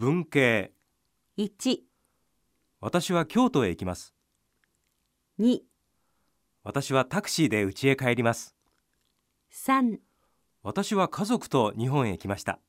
文系。1、私は京都へ行きます。2、私はタクシーで家へ帰ります。3私は家族と日本へ来ました。